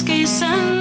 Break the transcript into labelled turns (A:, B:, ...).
A: esquecendo.